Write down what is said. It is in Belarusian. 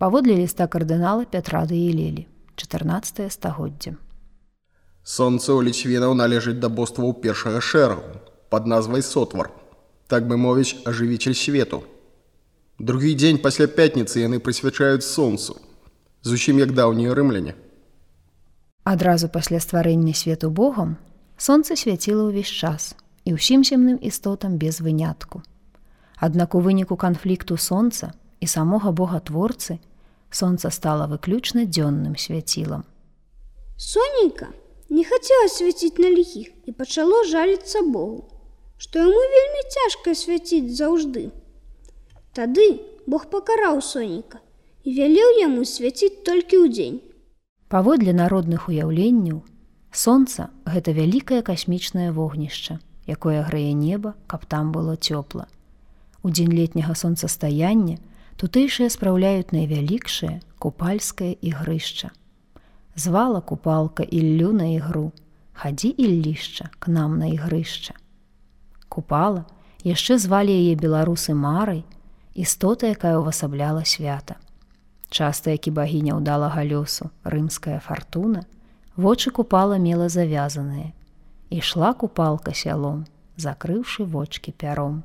Паводле ліста кардынала Пятрады і Лелі, 14 стагоддзе. Сонце ў лічвінаў належыць да бостваў першага шэрагу пад назвай сотвар, так бы мовіць ажывічель свету. Другі дзень пасля пятніцы яны прысвячаюць сонцу, зусім як даўнія рымляне. Адразу пасля стварэння свету Богам сонца свяціла ўвесь час і ўсім зямным істотам без вынятку. Аднак у выніку канфлікту сонца і самога богатворцы сонца стала выключна дзённым свяцілам. Сонейка не хацела свяціць на ліхіх і пачало жаліцца Богу, што яму вельмі цяжка свяціць заўжды. Тады Бог пакараў сонейка і вялеў яму свяціць толькі ў дзень. Паводле народных уяўленняў, Сонца гэта вялікае касмічнае вогнішча, якое грэе неба, каб там было цёпла. У дзень летняга сонцастаяння тутэйшыя спраўляюць найвялікшае купальскае ігрышча. Звала купалка іллю на ігру, хадзі іллішча к нам на ігрышча. Купала яшчэ звалі яе беларусы марай, істота, якая ўвасабляла свята. Часта, які багіня ўдалага лёсу, рымская фартуна, вочы купала мела завязаныя. Ішла купалка сялом, закрыўшы вочки пяром.